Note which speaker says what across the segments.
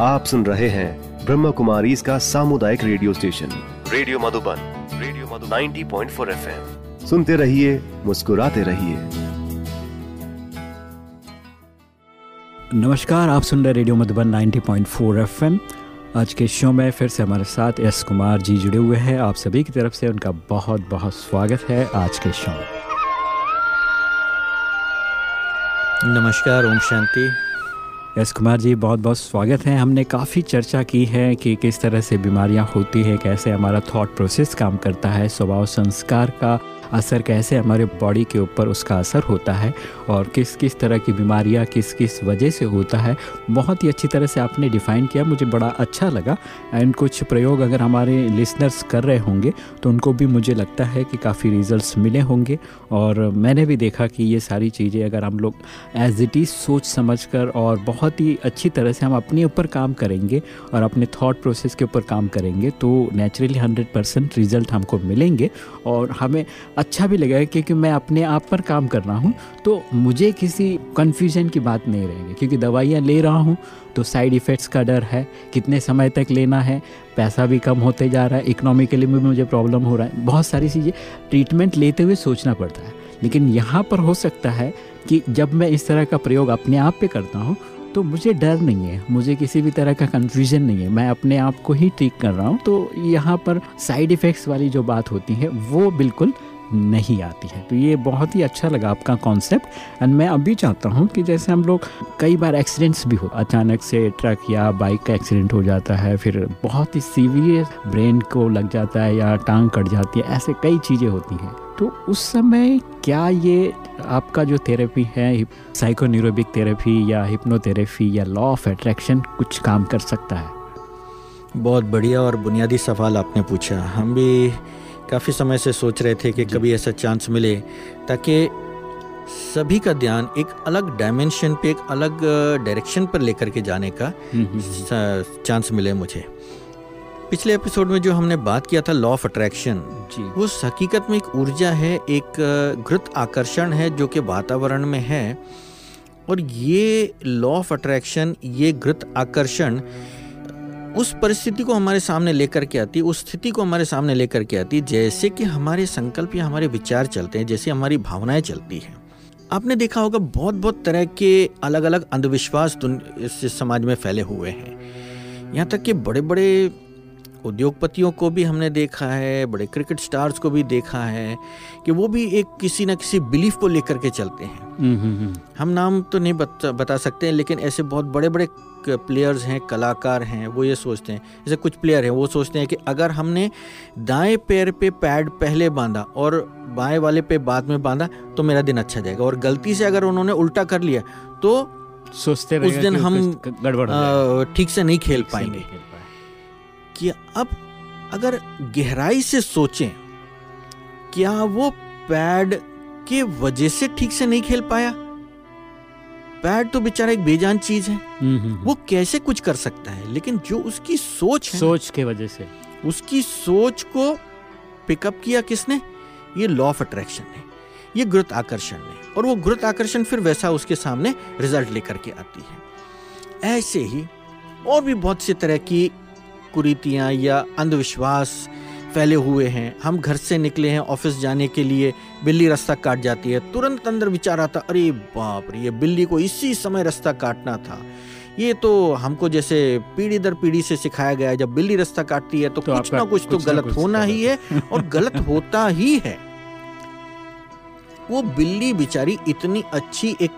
Speaker 1: आप सुन रहे हैं ब्रह्म कुमारी इसका सामुदायिक radio station. Radio Madhuban radio Madhuban. 90.4 FM. सुनते रहिए मुस्कुराते रहिए।
Speaker 2: नमस्कार आप सुन रहे रेडियो मधुबन 90.4 एफएम। आज के शो में फिर से हमारे साथ एस कुमार जी जुड़े हुए हैं। आप सभी की तरफ़ से उनका बहुत बहुत स्वागत है आज के शो में।
Speaker 3: नमस्कार ओम शांति।
Speaker 2: एस कुमार जी, बहुत बहुत स्वागत है। हमने काफ़ी चर्चा की है कि किस तरह से बीमारियाँ होती है, कैसे हमारा थॉट प्रोसेस काम करता है, स्वभाव संस्कार का असर कैसे हमारे बॉडी के ऊपर उसका असर होता है और किस किस तरह की बीमारियाँ किस किस वजह से होता है, बहुत ही अच्छी तरह से आपने डिफ़ाइन किया, मुझे बड़ा अच्छा लगा। एंड कुछ प्रयोग अगर हमारे लिसनर्स कर रहे होंगे तो उनको भी मुझे लगता है कि काफ़ी रिजल्ट्स मिले होंगे। और मैंने भी देखा कि ये सारी चीज़ें अगर हम लोग एज इट इज़ सोच समझ कर और बहुत ही अच्छी तरह से हम अपने ऊपर काम करेंगे और अपने थॉट प्रोसेस के ऊपर काम करेंगे तो नेचुरली हंड्रेड परसेंट रिज़ल्ट हमको मिलेंगे। और हमें अच्छा भी लगेगा क्योंकि मैं अपने आप पर काम कर रहा हूँ तो मुझे किसी कन्फ्यूज़न की बात नहीं रहेगी। क्योंकि दवाइयाँ ले रहा हूँ तो साइड इफ़ेक्ट्स का डर है, कितने समय तक लेना है, पैसा भी कम होते जा रहा है इकोनॉमिकली भी मुझे प्रॉब्लम हो रहा है। बहुत सारी चीज़ें ट्रीटमेंट लेते हुए सोचना पड़ता है। लेकिन यहाँ पर हो सकता है कि जब मैं इस तरह का प्रयोग अपने आप पे करता हूँ तो मुझे डर नहीं है, मुझे किसी भी तरह का कन्फ्यूज़न नहीं है। मैं अपने आप को ही ठीक कर रहा हूँ तो यहाँ पर साइड इफ़ेक्ट्स वाली जो बात होती है, वो बिल्कुल नहीं आती है। तो ये बहुत ही अच्छा लगा आपका कॉन्सेप्ट एंड मैं अभी चाहता हूँ कि जैसे हम लोग कई बार एक्सीडेंट्स भी हो, अचानक से ट्रक या बाइक का एक्सीडेंट हो जाता है, फिर बहुत ही सीवियर ब्रेन को लग जाता है या टांग कट जाती है, ऐसे कई चीज़ें होती हैं। तो उस समय क्या ये आपका जो थेरेपी है साइकोन्यूरोबिक थेरेपी या हिप्नोथेरेपी या लॉ ऑफ़ अट्रैक्शन कुछ काम कर सकता है?
Speaker 3: बहुत बढ़िया और बुनियादी सवाल आपने पूछा। हम भी काफ़ी समय से सोच रहे थे कि कभी ऐसा चांस मिले ताकि सभी का ध्यान एक अलग डायमेंशन पे एक अलग डायरेक्शन पर लेकर के जाने का चांस मिले मुझे। पिछले एपिसोड में जो हमने बात किया था लॉ ऑफ़ अट्रैक्शन जी। वो हकीकत में एक ऊर्जा है एक घृत आकर्षण है जो कि वातावरण में है। और ये लॉ ऑफ़ अट्रैक्शन ये घृत आकर्षण उस परिस्थिति को हमारे सामने लेकर के आती उस स्थिति को हमारे सामने लेकर के आती जैसे कि हमारे संकल्प या हमारे विचार चलते हैं जैसे हमारी भावनाएँ चलती हैं। आपने देखा होगा बहुत बहुत तरह के अलग अलग अंधविश्वास इस समाज में फैले हुए हैं। यहाँ तक कि बड़े बड़े उद्योगपतियों को भी हमने देखा है बड़े क्रिकेट स्टार्स को भी देखा है कि वो भी एक किसी ना किसी बिलीफ को लेकर के चलते हैं। हम्म, हम्म, हम्म। हम नाम तो नहीं बता, बता सकते हैं लेकिन ऐसे बहुत बड़े बड़े प्लेयर्स हैं कलाकार हैं वो ये सोचते हैं जैसे कुछ प्लेयर हैं वो सोचते हैं कि अगर हमने दाएँ पैर पे पैड पहले बांधा और बाएँ वाले पे बाद में बांधा तो मेरा दिन अच्छा जाएगा। और गलती से अगर उन्होंने उल्टा कर लिया तो
Speaker 2: सोचते
Speaker 3: उस दिन हम ठीक से नहीं खेल पाएँगे। कि अब अगर गहराई से सोचें क्या वो पैड के वजह से ठीक से नहीं खेल पाया? पैड तो बेचारा एक बेजान चीज़ है। हम्म, हम्म, हम्म। वो कैसे कुछ कर सकता है लेकिन जो उसकी सोच है
Speaker 2: सोच के वजह से।
Speaker 3: उसकी सोच को पिकअप किया किसने? ये लॉ ऑफ़ अट्रैक्शन ने ये गुरुत आकर्षण ने और वो गुरुत आकर्षण फिर वैसा उसके सामने रिज़ल्ट लेकर के आती है। ऐसे ही और भी बहुत सी तरह की कुरीतियाँ या अंधविश्वास फैले हुए हैं। हम घर से निकले हैं ऑफ़िस जाने के लिए। बिल्ली रास्ता काट जाती है। तुरंत अंदर विचार आता अरे बाप रे ये बिल्ली को इसी समय रास्ता काटना था। ये तो हमको जैसे पीढ़ी दर पीढ़ी से सिखाया गया है। जब बिल्ली रास्ता काटती है तो, तो कुछ ना कुछ तो गलत कुछ होना ही है। और गलत होता ही है। वो बिल्ली बिचारी इतनी अच्छी एक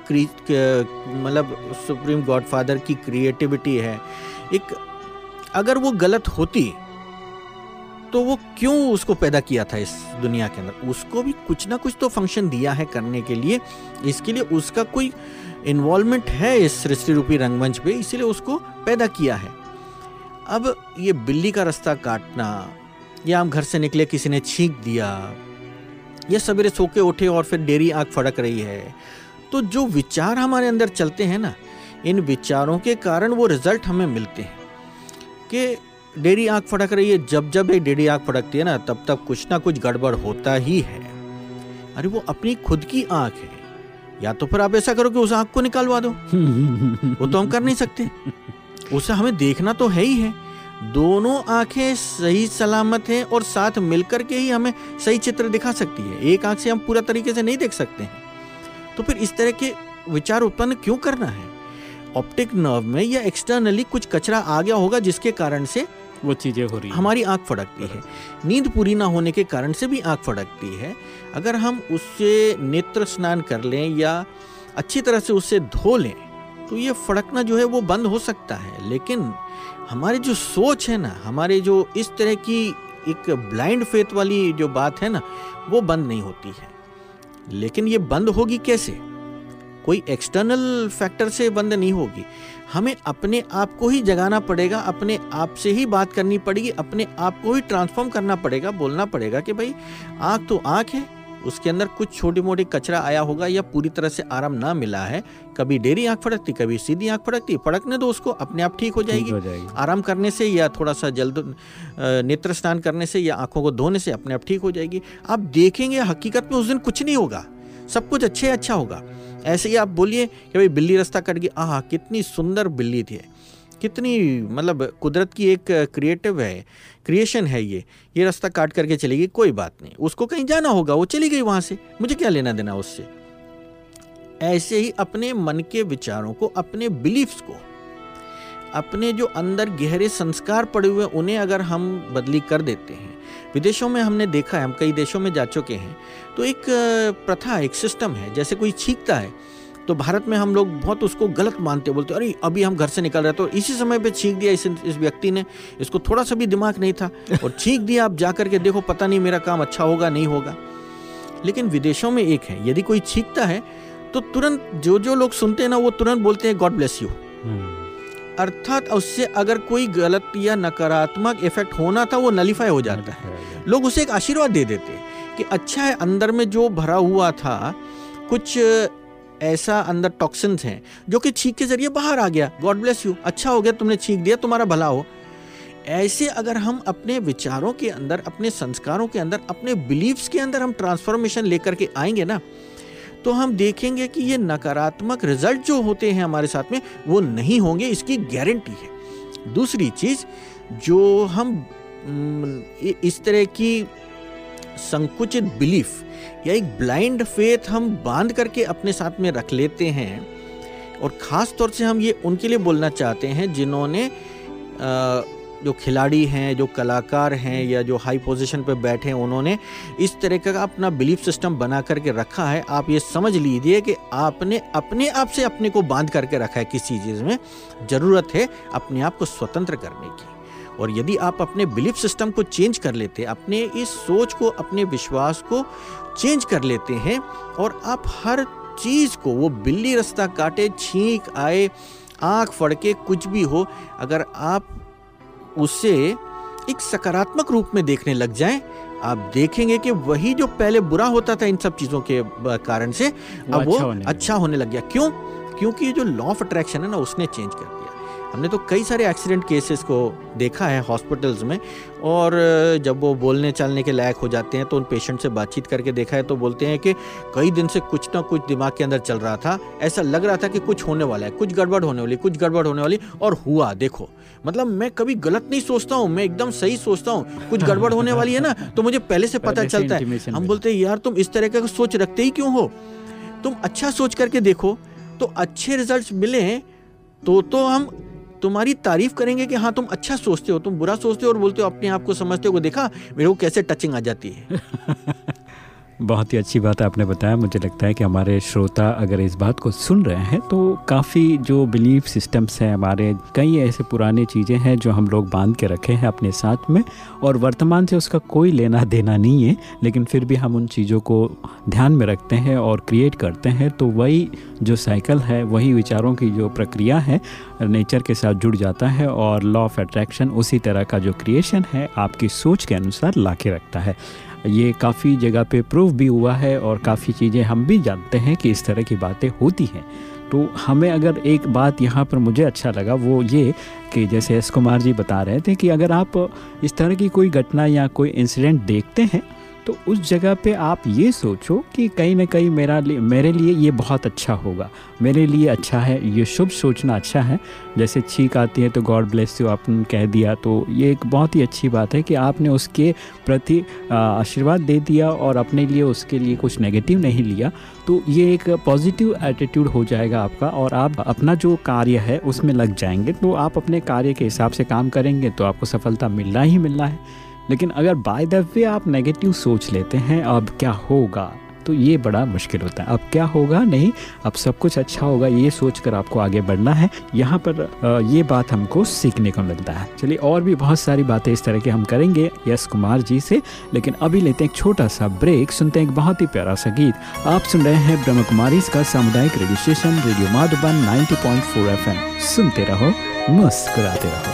Speaker 3: मतलब सुप्रीम गॉडफादर की क्रिएटिविटी है। एक अगर वो गलत होती तो वो क्यों उसको पैदा किया था इस दुनिया के अंदर? उसको भी कुछ ना कुछ तो फ़ंक्शन दिया है करने के लिए। इसके लिए उसका कोई इन्वॉल्वमेंट है इस सृष्टि रूपी रंगमंच पे, इसीलिए उसको पैदा किया है। अब ये बिल्ली का रास्ता काटना, या हम घर से निकले, किसी ने छींक दिया, या सवेरे सो के उठे और फिर डेरी आग फड़क रही है तो जो विचार हमारे अंदर चलते हैं ना, इन विचारों के कारण वो रिज़ल्ट हमें मिलते हैं। कि डेरी आँख फटक रही है। जब जब एक डेरी आग फटकती है ना, तब तब कुछ ना कुछ गड़बड़ होता ही है। अरे, वो अपनी खुद की आँख है। या तो फिर आप ऐसा करो कि उस आँख को निकालवा दो। वो तो हम कर नहीं सकते। उसे हमें देखना तो है ही है। दोनों आँखें सही सलामत हैं और साथ मिलकर के ही हमें सही चित्र दिखा सकती है। एक आँख से हम पूरा तरीके से नहीं देख सकते हैं। तो फिर इस तरह के विचार उत्पन्न क्यों करना है? ऑप्टिक नर्व में या एक्सटर्नली कुछ कचरा आ गया होगा जिसके कारण से
Speaker 2: वो चीज़ें हो रही
Speaker 3: हमारी आँख फड़कती है। नींद पूरी ना होने के कारण से भी आँख फड़कती है। अगर हम उससे नेत्र स्नान कर लें या अच्छी तरह से उससे धो लें तो ये फड़कना जो है वो बंद हो सकता है। लेकिन हमारी जो सोच है ना, हमारे जो इस तरह की एक ब्लाइंड फेथ वाली जो बात है ना, वो बंद नहीं होती है। लेकिन ये बंद होगी कैसे? कोई एक्सटर्नल फैक्टर से बंद नहीं होगी। हमें अपने आप को ही जगाना पड़ेगा अपने आप से ही बात करनी पड़ेगी अपने आप को ही ट्रांसफॉर्म करना पड़ेगा बोलना पड़ेगा कि भाई आँख तो आँख है उसके अंदर कुछ छोटी मोटी कचरा आया होगा या पूरी तरह से आराम ना मिला है कभी डेरी आँख फड़कती कभी सीधी आँख फड़कती फड़कने दो उसको अपने आप ठीक हो जाएगी, हो जाएगी। आराम करने से या थोड़ा सा जल्द नेत्र स्नान करने से या आँखों को धोने से अपने आप ठीक हो जाएगी। आप देखेंगे हकीकत में उस दिन कुछ नहीं होगा। सब कुछ अच्छे अच्छा होगा। ऐसे ही आप बोलिए कि भाई बिल्ली रास्ता कट गई। आह, कितनी सुंदर बिल्ली थी। कितनी मतलब कुदरत की एक क्रिएटिव है क्रिएशन है ये। ये रास्ता काट करके चलेगी कोई बात नहीं। उसको कहीं जाना होगा, वो चली गई वहाँ से। मुझे क्या लेना देना उससे? ऐसे ही अपने मन के विचारों को, अपने बिलीफ्स को, अपने जो अंदर गहरे संस्कार पड़े हुए उन्हें अगर हम बदली कर देते हैं। विदेशों में हमने देखा है, हम कई देशों में जा चुके हैं। तो एक प्रथा एक सिस्टम है जैसे कोई छींकता है तो भारत में हम लोग बहुत उसको गलत मानते बोलते अरे अभी हम घर से निकल रहे तो इसी समय पे छींक दिया इस इस व्यक्ति ने इसको थोड़ा सा भी दिमाग नहीं था और छींक दिया आप जा करके देखो पता नहीं मेरा काम अच्छा होगा नहीं होगा। लेकिन विदेशों में एक है यदि कोई छींकता है तो तुरंत जो जो लोग सुनते हैं ना वो तुरंत बोलते हैं गॉड ब्लेस यू अर्थात उससे अगर कोई गलत या नकारात्मक इफ़ेक्ट होना था वो नलीफाई हो जाता है। लोग उसे एक आशीर्वाद दे देते हैं। कि अच्छा है, अंदर में जो भरा हुआ था, कुछ ऐसा अंदर टॉक्सिन्स हैं, जो कि छींक के ज़रिए बाहर आ गया। गॉड ब्लेस यू अच्छा हो गया, तुमने छींक दिया, तुम्हारा भला हो। ऐसे अगर हम अपने विचारों के अंदर, अपने संस्कारों के अंदर, अपने बिलीव्स के अंदर हम ट्रांसफॉर्मेशन लेकर के आएँगे ना तो हम देखेंगे कि ये नकारात्मक रिज़ल्ट जो होते हैं हमारे साथ में, वो नहीं होंगे, इसकी गारंटी है। दूसरी चीज़, जो हम इस तरह की संकुचित बिलीफ या एक ब्लाइंड फेथ हम बाँध करके अपने साथ में रख लेते हैं और ख़ास तौर से हम ये उनके लिए बोलना चाहते हैं जिन्होंने जो खिलाड़ी हैं, जो कलाकार हैं या जो हाई पोजीशन पर बैठे हैं, उन्होंने इस तरह का अपना बिलीफ सिस्टम बना करके रखा है। आप ये समझ लीजिए कि आपने अपने आप से अपने को बाँध करके रखा है किसी चीज़ में। ज़रूरत है अपने आप को स्वतंत्र करने की। और यदि आप अपने बिलीफ सिस्टम को चेंज कर लेते हैं अपने इस सोच को अपने विश्वास को चेंज कर लेते हैं और आप हर चीज़ को वो बिल्ली रास्ता काटे छींक आए आँख फड़के कुछ भी हो अगर आप उसे एक सकारात्मक रूप में देखने लग जाएँ आप देखेंगे कि वही जो पहले बुरा होता था इन सब चीज़ों के कारण से अब वो अच्छा होने, अच्छा होने लग गया। क्यों? क्योंकि जो लॉ ऑफ़ अट्रैक्शन है ना उसने चेंज कर दिया। हमने तो कई सारे एक्सीडेंट केसेस को देखा है हॉस्पिटल्स में और जब वो बोलने चलने के लायक हो जाते हैं तो उन पेशेंट से बातचीत करके देखा है तो बोलते हैं कि कई दिन से कुछ ना कुछ दिमाग के अंदर चल रहा था। ऐसा लग रहा था कि कुछ होने वाला है कुछ गड़बड़ होने वाली कुछ गड़बड़ होने वाली और हुआ देखो। मतलब मैं कभी गलत नहीं सोचता हूँ मैं एकदम सही सोचता हूँ। कुछ गड़बड़ होने वाली है ना तो मुझे पहले से पता चलता है। हम बोलते हैं यार तुम इस तरह का सोच रखते ही क्यों हो? तुम अच्छा सोच करके देखो तो अच्छे रिज़ल्ट मिले तो तो हम तुम्हारी तारीफ़ करेंगे कि हाँ तुम अच्छा सोचते हो, तुम बुरा सोचते हो और बोलते हो, अपने आप को समझते हो देखा, मेरे को कैसे टचिंग आ जाती है।
Speaker 2: बहुत ही अच्छी बात आपने बताया। मुझे लगता है कि हमारे श्रोता अगर इस बात को सुन रहे हैं तो काफ़ी जो बिलीफ सिस्टम्स हैं हमारे, कई ऐसे पुराने चीज़ें हैं जो हम लोग बाँध के रखे हैं अपने साथ में, और वर्तमान से उसका कोई लेना देना नहीं है, लेकिन फिर भी हम उन चीज़ों को ध्यान में रखते हैं और क्रिएट करते हैं तो वही जो साइकिल है, वही विचारों की जो प्रक्रिया है नेचर के साथ जुड़ जाता है और लॉ ऑफ़ अट्रैक्शन उसी तरह का जो क्रिएशन है, आपकी सोच के अनुसार ला के रखता है। ये काफ़ी जगह पे प्रूव भी हुआ है और काफ़ी चीज़ें हम भी जानते हैं कि इस तरह की बातें होती हैं। तो हमें अगर एक बात यहाँ पर मुझे अच्छा लगा वो ये कि जैसे एस कुमार जी बता रहे थे कि अगर आप इस तरह की कोई घटना या कोई इंसिडेंट देखते हैं तो उस जगह पे आप ये सोचो कि कहीं ना कहीं मेरा लिए, मेरे लिए ये बहुत अच्छा होगा। मेरे लिए अच्छा है, ये शुभ सोचना अच्छा है। जैसे छीक आती है तो गॉड ब्लेस यू, आपने कह दिया तो ये एक बहुत ही अच्छी बात है कि आपने उसके प्रति आशीर्वाद दे दिया और अपने लिए उसके लिए कुछ नेगेटिव नहीं लिया तो ये एक पॉजिटिव एटीट्यूड हो जाएगा आपका और आप अपना जो कार्य है उसमें लग जाएँगे। तो आप अपने कार्य के हिसाब से काम करेंगे तो आपको सफलता मिलना ही मिलना है। लेकिन अगर बाय द वे आप नेगेटिव सोच लेते हैं, अब क्या होगा? तो ये बड़ा मुश्किल होता है। अब क्या होगा? नहीं, अब सब कुछ अच्छा होगा। ये सोच कर आपको आगे बढ़ना है। यहाँ पर ये बात हमको सीखने को मिलता है। चलिए, और भी बहुत सारी बातें इस तरह के हम करेंगे यश कुमार जी से। लेकिन अभी लेते हैं एक छोटा सा ब्रेक सुनते हैं एक बहुत ही प्यारा सा गीत। आप सुन रहे हैं ब्रह्म कुमारी का सामुदायिक radio station radio Madhuban 90.4 FM सुनते रहो, मुस्कुराते रहो।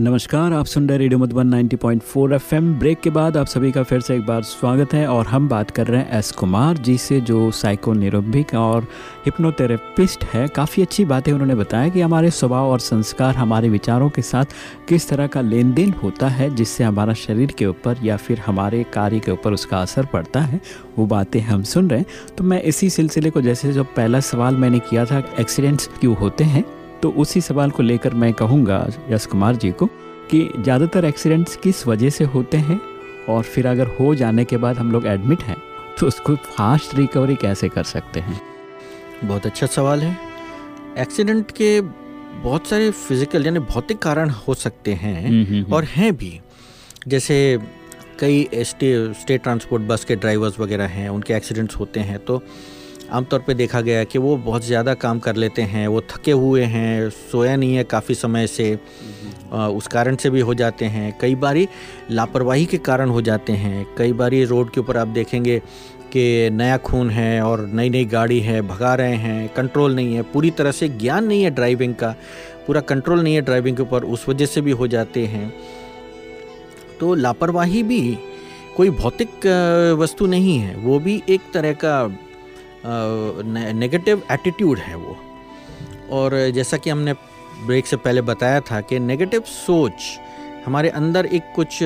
Speaker 2: नमस्कार, आप सुन रहे रेडियो मधुबन 90.4 एफएम। ब्रेक के बाद आप सभी का फिर से एक बार स्वागत है और हम बात कर रहे हैं एस कुमार जी से, जो साइको निरोबिक और हिप्नोथेरेपिस्ट है। काफ़ी अच्छी बातें उन्होंने बताया कि हमारे स्वभाव और संस्कार, हमारे विचारों के साथ किस तरह का लेन देन होता है, जिससे हमारा शरीर के ऊपर या फिर हमारे कार्य के ऊपर उसका असर पड़ता है, वो बातें हम सुन रहे हैं। तो मैं इसी सिलसिले को, जैसे जो पहला सवाल मैंने किया था, एक्सीडेंट्स क्यों होते हैं तो उसी सवाल को लेकर मैं कहूँगा यश कुमार जी को कि ज़्यादातर एक्सीडेंट्स किस वजह से होते हैं और फिर अगर हो जाने के बाद हम लोग एडमिट हैं तो उसको फास्ट रिकवरी कैसे कर सकते हैं?
Speaker 3: बहुत अच्छा सवाल है। एक्सीडेंट के बहुत सारे फ़िज़िकल यानी भौतिक कारण हो सकते हैं हम्म, हम्म, हम्म। और हैं भी। जैसे कई स्टेट ट्रांसपोर्ट बस के ड्राइवर्स वगैरह हैं उनके एक्सीडेंट्स होते हैं तो आमतौर पे देखा गया है कि वो बहुत ज़्यादा काम कर लेते हैं वो थके हुए हैं सोया नहीं है काफ़ी समय से उस कारण से भी हो जाते हैं। कई बारी लापरवाही के कारण हो जाते हैं। कई बारी रोड के ऊपर आप देखेंगे कि नया खून है और नई नई गाड़ी है भगा रहे हैं कंट्रोल नहीं है पूरी तरह से ज्ञान नहीं है ड्राइविंग का पूरा कंट्रोल नहीं है ड्राइविंग के ऊपर उस वजह से भी हो जाते हैं। तो लापरवाही भी कोई भौतिक वस्तु नहीं है वो भी एक तरह का नेगेटिव एटीट्यूड है वो। और जैसा कि हमने ब्रेक से पहले बताया था कि नेगेटिव सोच, हमारे अंदर एक कुछ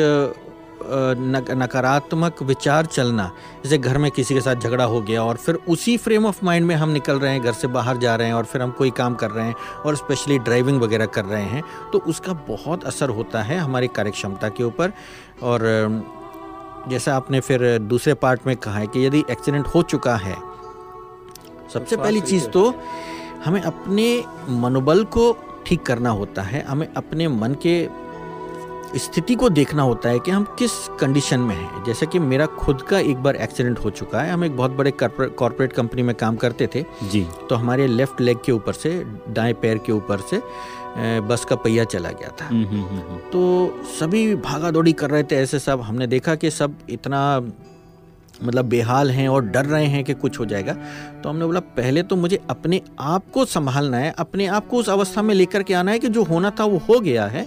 Speaker 3: नकारात्मक विचार चलना, जैसे घर में किसी के साथ झगड़ा हो गया और फिर उसी फ्रेम ऑफ़ माइंड में हम निकल रहे हैं, घर से बाहर जा रहे हैं और फिर हम कोई काम कर रहे हैं और स्पेशली ड्राइविंग वगैरह कर रहे हैं तो उसका बहुत असर होता है हमारी कार्यक्षमता के ऊपर। और, जैसा आपने फिर दूसरे पार्ट में कहा है कि यदि एक्सीडेंट हो चुका है सबसे पहली चीज़ तो हमें अपने मनोबल को ठीक करना होता है हमें अपने मन के स्थिति को देखना होता है कि हम किस कंडीशन में हैं। जैसे कि मेरा खुद का एक बार एक्सीडेंट हो चुका है हम एक बहुत बड़े कॉरपोरेट कंपनी में काम करते थे।
Speaker 2: जी।
Speaker 3: तो हमारे लेफ़्ट लेग के ऊपर से दाएँ पैर के ऊपर से बस का पहिया चला गया था। हम्म, हम्म, हम्म, तो सभी भागा दौड़ी कर रहे थे ऐसे सब। हमने देखा कि सब इतना मतलब बेहाल हैं और डर रहे हैं कि कुछ हो जाएगा तो हमने बोला पहले तो मुझे अपने आप को संभालना है अपने आप को उस अवस्था में लेकर के आना है कि जो होना था वो हो गया है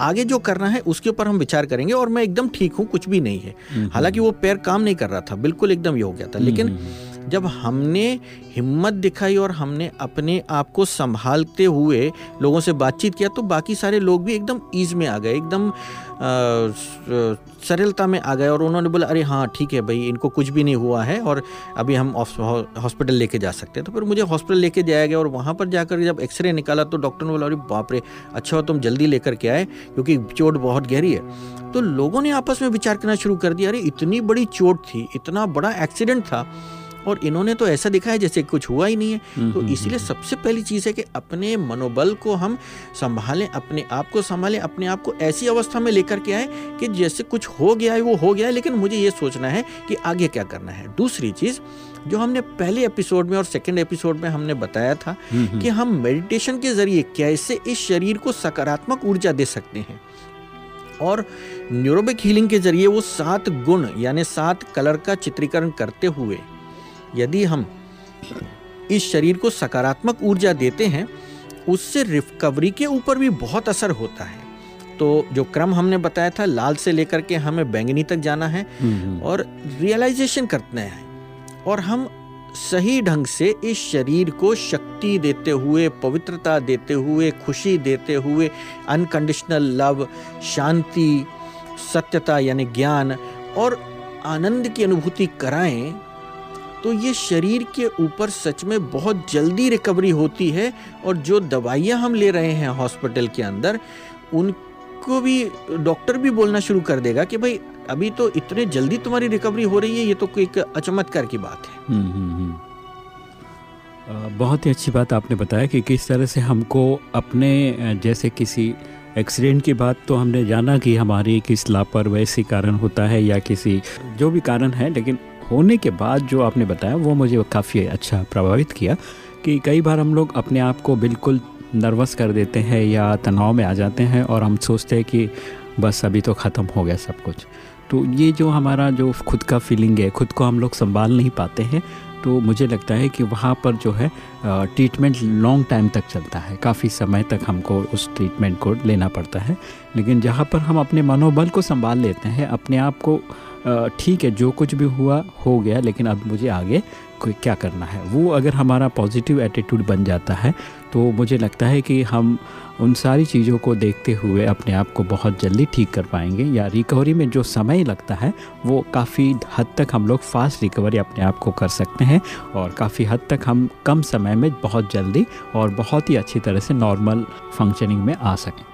Speaker 3: आगे जो करना है उसके ऊपर हम विचार करेंगे और मैं एकदम ठीक हूँ कुछ भी नहीं है। हम्म, हालाँकि वो पैर काम नहीं कर रहा था बिल्कुल एकदम ये हो गया था हम्म, लेकिन हम्म, जब हमने हिम्मत दिखाई और हमने अपने आप को संभालते हुए लोगों से बातचीत किया तो बाकी सारे लोग भी एकदम ईज में आ गए, एकदम सरलता में आ गए और उन्होंने बोला, अरे हाँ ठीक है भाई, इनको कुछ भी नहीं हुआ है और अभी हम हॉस्पिटल लेके जा सकते हैं। तो फिर मुझे हॉस्पिटल लेके जाया गया और वहाँ पर जाकर जब एक्सरे निकाला तो डॉक्टर ने बोला, अरे बाप रे अच्छा हो तुम जल्दी लेकर के आए, क्योंकि चोट बहुत गहरी है। तो लोगों ने आपस में विचार करना शुरू कर दिया, अरे, इतनी बड़ी चोट थी, इतना बड़ा एक्सीडेंट था और इन्होंने तो ऐसा दिखा है जैसे कुछ हुआ ही नहीं है। हम्म, तो हम्म, इसीलिए हम्म। सबसे पहली चीज़ है कि अपने मनोबल को हम संभालें अपने आप को संभालें अपने आप को ऐसी अवस्था में लेकर के आए कि जैसे कुछ हो गया है वो हो गया है लेकिन मुझे ये सोचना है कि आगे क्या करना है। दूसरी चीज़ जो हमने पहले एपिसोड में और सेकंड एपिसोड में हमने बताया था कि हम मेडिटेशन के ज़रिए कैसे इस शरीर को सकारात्मक ऊर्जा दे सकते हैं। और न्यूरोबिक हीलिंग के ज़रिए वो सात गुण यानी सात कलर का चित्रीकरण करते हुए यदि हम इस शरीर को सकारात्मक ऊर्जा देते हैं उससे रिकवरी के ऊपर भी बहुत असर होता है। तो जो क्रम हमने बताया था लाल से लेकर के हमें बैंगनी तक जाना है और रियलाइजेशन करते हैं। और हम सही ढंग से इस शरीर को शक्ति देते हुए पवित्रता देते हुए खुशी देते हुए अनकंडीशनल लव शांति सत्यता यानी ज्ञान और आनंद की अनुभूति कराएँ तो ये शरीर के ऊपर सच में बहुत जल्दी रिकवरी होती है और जो दवाइयाँ हम ले रहे हैं हॉस्पिटल के अंदर उनको भी डॉक्टर भी बोलना शुरू कर देगा कि भाई अभी तो इतने जल्दी तुम्हारी रिकवरी हो रही है ये तो एक अचमत्कार की बात है हम्म, हम्म,
Speaker 2: हम्म। बहुत ही अच्छी बात आपने बताया कि किस तरह से हमको अपने जैसे किसी एक्सीडेंट की बात तो हमने जाना कि हमारी किस लापरवाही से कारण होता है या किसी जो भी कारण है लेकिन होने के बाद जो आपने बताया, वो मुझे काफ़ी अच्छा प्रभावित किया कि कई बार हम लोग अपने आप को बिल्कुल नर्वस कर देते हैं या तनाव में आ जाते हैं और हम सोचते हैं कि बस अभी तो ख़त्म हो गया सब कुछ। तो ये जो हमारा जो खुद का फीलिंग है, खुद को हम लोग संभाल नहीं पाते हैं तो मुझे लगता है कि वहाँ पर जो है ट्रीटमेंट लॉन्ग टाइम तक चलता है। काफ़ी समय तक हमको उस ट्रीटमेंट को लेना पड़ता है। लेकिन जहाँ पर हम अपने मनोबल को संभाल लेते हैं, अपने आप को ठीक है, जो कुछ भी हुआ, हो गया, लेकिन अब मुझे आगे कोई क्या करना है? वो अगर हमारा पॉजिटिव एटीट्यूड बन जाता है तो मुझे लगता है कि हम उन सारी चीज़ों को देखते हुए अपने आप को बहुत जल्दी ठीक कर पाएँगे, या रिकवरी में जो समय लगता है, वो काफ़ी हद तक हम लोग फास्ट रिकवरी अपने आप को कर सकते हैं, और काफ़ी हद तक हम कम समय में बहुत जल्दी और बहुत ही अच्छी तरह से नॉर्मल फंक्शनिंग में आ सकें।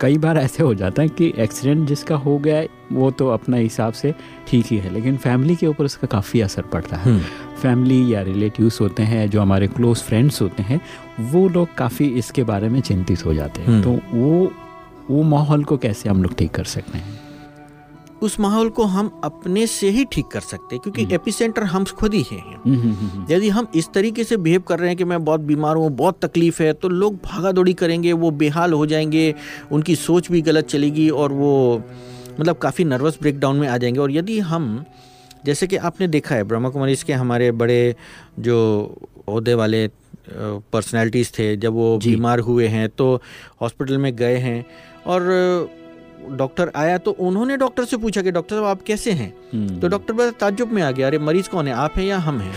Speaker 2: कई बार ऐसे हो जाता है कि एक्सीडेंट जिसका हो गया है वो तो अपना हिसाब से ठीक ही है लेकिन फैमिली के ऊपर उसका काफ़ी असर पड़ता है फैमिली हम्म। या रिलेटिव्स होते हैं जो हमारे क्लोज फ्रेंड्स होते हैं वो लोग काफ़ी इसके बारे में चिंतित हो जाते हैं हम्म। तो वो वो माहौल को कैसे हम लोग ठीक कर सकते हैं
Speaker 3: उस माहौल को हम अपने से ही ठीक कर सकते हैं क्योंकि एपिसेंटर हम्म। हम खुद ही हैं। हम्म, हम्म, यदि हम इस तरीके से बिहेव कर रहे हैं कि मैं बहुत बीमार हूँ बहुत तकलीफ़ है तो लोग भागा दौड़ी करेंगे वो बेहाल हो जाएँगे उनकी सोच भी गलत चलेगी और वो मतलब काफ़ी नर्वस ब्रेकडाउन में आ जाएँगे। और यदि हम जैसे कि आपने देखा है ब्रह्मा कुमारी के हमारे बड़े जो अहदे वाले पर्सनैलिटीज़ थे जब वो बीमार हुए हैं तो हॉस्पिटल में गए हैं और डॉक्टर आया तो उन्होंने डॉक्टर से पूछा कि डॉक्टर साहब आप कैसे हैं? हम्म। तो डॉक्टर बता ताजुब में आ गया। अरे मरीज़ कौन है? आप हैं या हम हैं?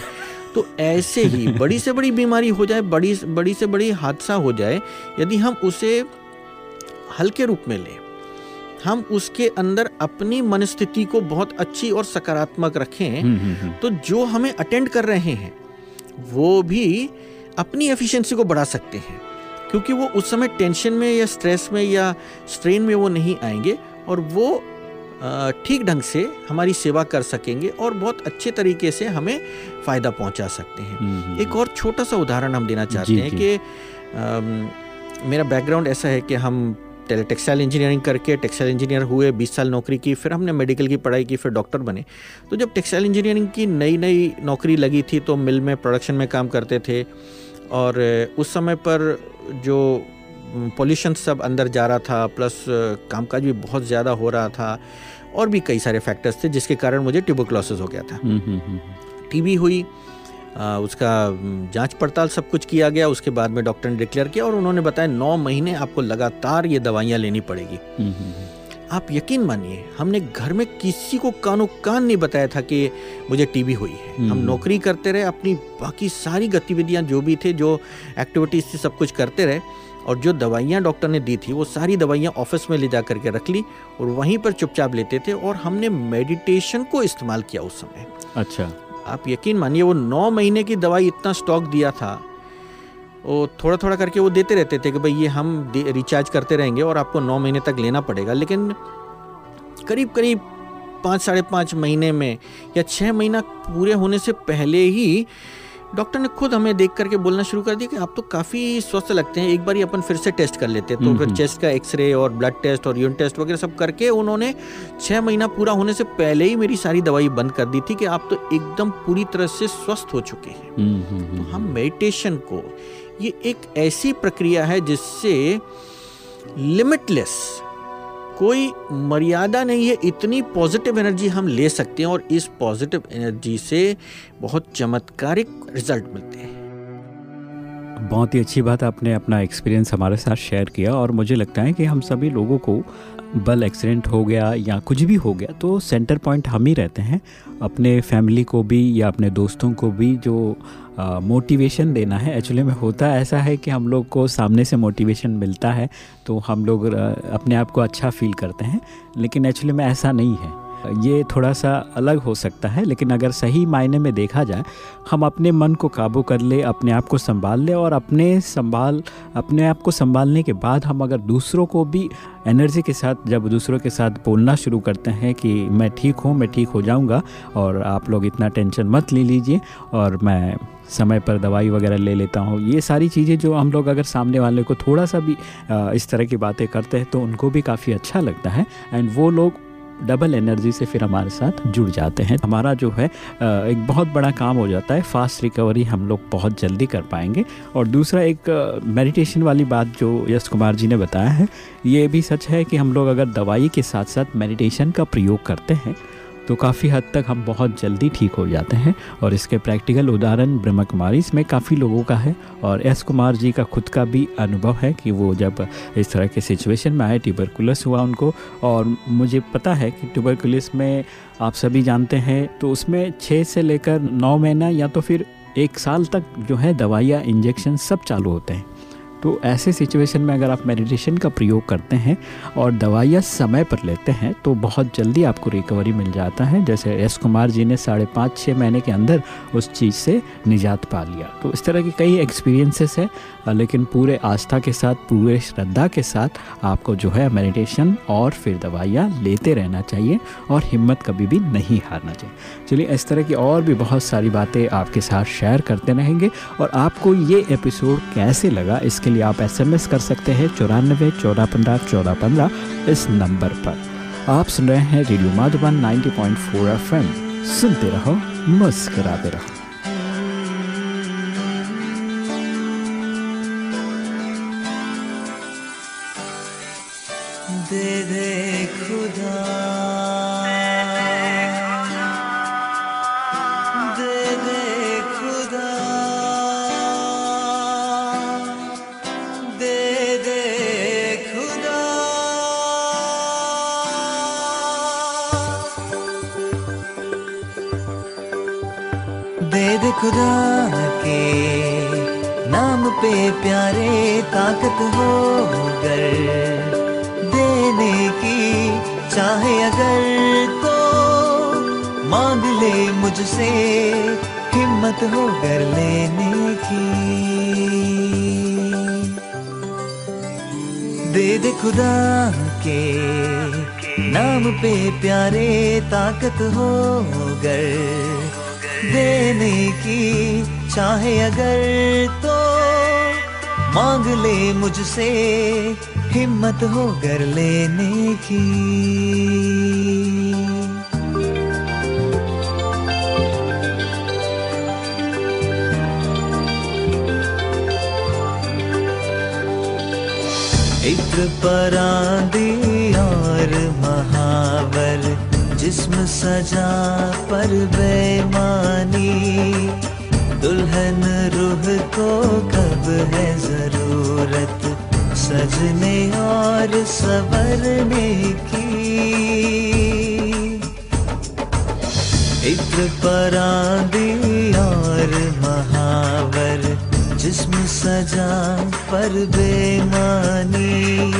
Speaker 3: तो ऐसे ही बड़ी से बड़ी बीमारी हो जाए बड़ी बड़ी से बड़ी हादसा हो जाए यदि हम उसे हल्के रूप में लें हम उसके अंदर अपनी मनस्थिति को बहुत अच्छी और सकारात्मक रखें हम्म, हम्म, तो जो हमें अटेंड कर रहे हैं वो भी अपनी एफिशिएंसी को बढ़ा सकते हैं। क्योंकि वो उस समय टेंशन में या स्ट्रेस में या स्ट्रेन में वो नहीं आएँगे और वो ठीक ढंग से हमारी सेवा कर सकेंगे और बहुत अच्छे तरीके से हमें फ़ायदा पहुँचा सकते हैं। हम्म, हम्म, एक और छोटा सा उदाहरण हम देना चाहते हैं कि मेरा बैकग्राउंड ऐसा है कि हम टेक्सटाइल इंजीनियरिंग करके टेक्सटाइल इंजीनियर हुए 20 साल नौकरी की फिर हमने मेडिकल की पढ़ाई की फिर डॉक्टर बने। तो जब टेक्सटाइल इंजीनियरिंग की नई नई नौकरी लगी थी तो मिल में प्रोडक्शन में काम करते थे और उस समय पर जो पोल्यूशन सब अंदर जा रहा था प्लस कामकाज भी बहुत ज़्यादा हो रहा था और भी कई सारे फैक्टर्स थे जिसके कारण मुझे ट्यूबोक्लोसिस हो गया था। टीबी हम्म, हम्म, हम्म, हुई आ, उसका जाँच पड़ताल सब कुछ किया गया उसके बाद में डॉक्टर ने डिक्लेयर किया और उन्होंने बताया नौ महीने आपको लगातार ये दवाइयाँ लेनी पड़ेगी। आप यकीन मानिए हमने घर में किसी को कानो कान नहीं बताया था कि मुझे टीबी हुई है। हम हम्म। नौकरी करते रहे अपनी बाकी सारी गतिविधियाँ जो भी थे जो एक्टिविटीज़ थी सब कुछ करते रहे और जो दवाइयाँ डॉक्टर ने दी थी वो सारी दवाइयाँ ऑफ़िस में ले जा करके रख ली और वहीं पर चुपचाप लेते थे और हमने मेडिटेशन को इस्तेमाल किया उस समय।
Speaker 2: अच्छा।
Speaker 3: आप यकीन मानिए वो नौ महीने की दवाई इतना स्टॉक दिया था। वो थोड़ा थोड़ा करके वो देते रहते थे कि भाई ये हम रिचार्ज करते रहेंगे और आपको नौ महीने तक लेना पड़ेगा। लेकिन करीब करीब पाँच साढ़े पाँच महीने में या छः महीना पूरे होने से पहले ही डॉक्टर ने खुद हमें देख करके बोलना शुरू कर दिया कि आप तो काफ़ी स्वस्थ लगते हैं एक बार ही अपन फिर से टेस्ट कर लेते हैं। तो फिर चेस्ट। का एक्सरे और ब्लड टेस्ट और यूरिन टेस्ट वगैरह सब करके उन्होंने छः महीना पूरा होने से पहले ही मेरी सारी दवाई बंद कर दी थी कि आप तो एकदम पूरी तरह से स्वस्थ हो चुके हैं। तो हम मेडिटेशन को ये एक ऐसी प्रक्रिया है जिससे लिमिटलेस कोई मर्यादा नहीं है, इतनी पॉजिटिव एनर्जी हम ले सकते हैं और इस पॉजिटिव एनर्जी से बहुत चमत्कारिक रिज़ल्ट मिलते हैं।
Speaker 2: बहुत ही अच्छी बात आपने अपना एक्सपीरियंस हमारे साथ शेयर किया और मुझे लगता है कि हम सभी लोगों को बल एक्सीडेंट हो गया या कुछ भी हो गया तो सेंटर पॉइंट हम ही रहते हैं। अपने फैमिली को भी या अपने दोस्तों को भी जो मोटिवेशन देना है। एक्चुअली में होता ऐसा है कि हम लोग को सामने से मोटिवेशन मिलता है तो हम लोग अपने आप को अच्छा फील करते हैं। लेकिन एक्चुअली में ऐसा नहीं है। ये थोड़ा सा अलग हो सकता है, लेकिन अगर सही मायने में देखा जाए, हम अपने मन को काबू कर ले, अपने आप को संभाल ले और अपने संभाल, अपने आप को संभालने के बाद हम अगर दूसरों को भी एनर्जी के साथ, जब दूसरों के साथ बोलना शुरू करते हैं कि मैं ठीक हूँ, मैं ठीक हो जाऊँगा और आप लोग इतना टेंशन मत ले लीजिए और मैं समय पर दवाई वगैरह ले लेता हूँ। ये सारी चीज़ें जो हम लोग अगर सामने वाले को थोड़ा सा भी इस तरह की बातें करते हैं तो उनको भी काफ़ी अच्छा लगता है। एंड वो लोग डबल एनर्जी से फिर हमारे साथ जुड़ जाते हैं। हमारा जो है एक बहुत बड़ा काम हो जाता है, फास्ट रिकवरी हम लोग बहुत जल्दी कर पाएँगे। और दूसरा एक मेडिटेशन वाली बात जो यश कुमार जी ने बताया है, ये भी सच है कि हम लोग अगर दवाई के साथ साथ मेडिटेशन का प्रयोग करते हैं तो काफ़ी हद तक हम बहुत जल्दी ठीक हो जाते हैं और इसके प्रैक्टिकल उदाहरण ब्रह्मा कुमारी इसमें काफ़ी लोगों का है और एस कुमार जी का खुद का भी अनुभव है कि वो जब इस तरह के सिचुएशन में आए ट्यूबरकुलस हुआ उनको और मुझे पता है कि ट्यूबरकुलस में आप सभी जानते हैं तो उसमें छः से लेकर नौ महीना या तो फिर एक साल तक जो है दवाइयाँ इंजेक्शन सब चालू होते हैं। तो ऐसे सिचुएशन में अगर आप मेडिटेशन का प्रयोग करते हैं और दवाइयाँ समय पर लेते हैं तो बहुत जल्दी आपको रिकवरी मिल जाता है। जैसे एस कुमार जी ने साढ़े पाँच छः महीने के अंदर उस चीज़ से निजात पा लिया। तो इस तरह की कई एक्सपीरियंसेस है, लेकिन पूरे आस्था के साथ, पूरे श्रद्धा के साथ आपको जो है मेडिटेशन और फिर दवाइयाँ लेते रहना चाहिए और हिम्मत कभी भी नहीं हारना चाहिए। चलिए, इस तरह की और भी बहुत सारी बातें आपके साथ शेयर करते रहेंगे और आपको ये एपिसोड कैसे लगा, इसके लिए आप एसएमएस कर सकते हैं चौरानबे चौदह, पंद्रह चौदह, पंद्रह इस नंबर पर। आप सुन रहे हैं रेडियो माधुबन 90.4 एफएम सुनते रहो, मुस्कराते रहो।
Speaker 4: पे प्यारे ताकत हो गर देने की चाहे अगर तो मांग ले मुझसे हिम्मत हो कर लेने की। दे दे खुदा के नाम पे प्यारे ताकत हो गर देने की चाहे अगर मांग ले मुझसे, हिम्मत हो कर लेने की। एक परांदी और महावर जिस्म सजा पर बेमानी। दुल्हन रूह को कब है ज़रूरत? सजने और सवरने की। इत्र परादी और महावर, जिस्म सजा पर बेमानी।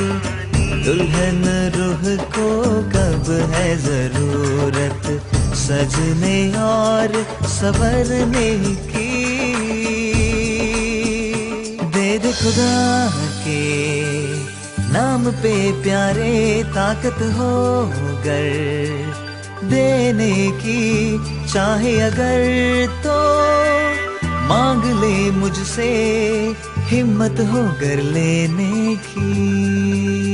Speaker 4: दुल्हन रूह को कब है ज़रूरत? सजने और सवरने की। दे दे खुदा के नाम पे प्यारे ताकत हो गर। देने की चाहे अगर तो मांग ले मुझसे, हिम्मत हो कर लेने की।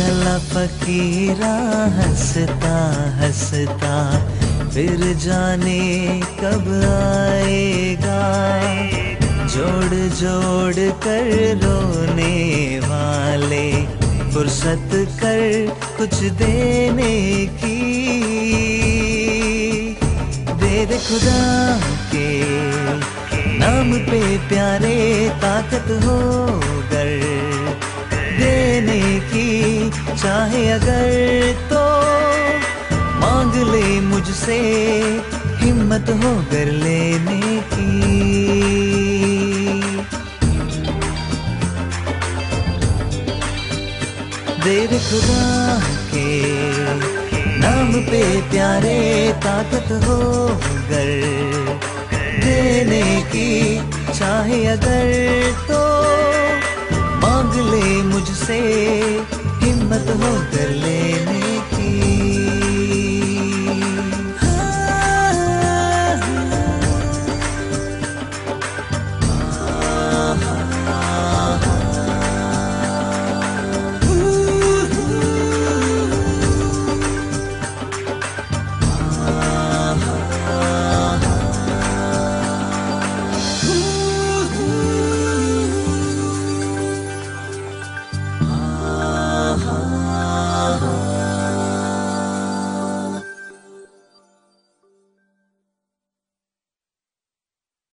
Speaker 4: चला फकीरा, हंसता हंसता, फिर जाने कब आएगा? जोड़ जोड़ कर रोने वाले, फुर्सत कर कुछ देने की। दे दे खुदा के नाम पे प्यारे ताकत हो, गर। देने की, चाहे अगर तो मांग ले मुझसे, हिम्मत हो कर लेने की। देर खुदा के नाम पे प्यारे ताकत हो गर देने की, चाहे अगर तो मांग ले मुझसे हिम्मत हो कर लेने।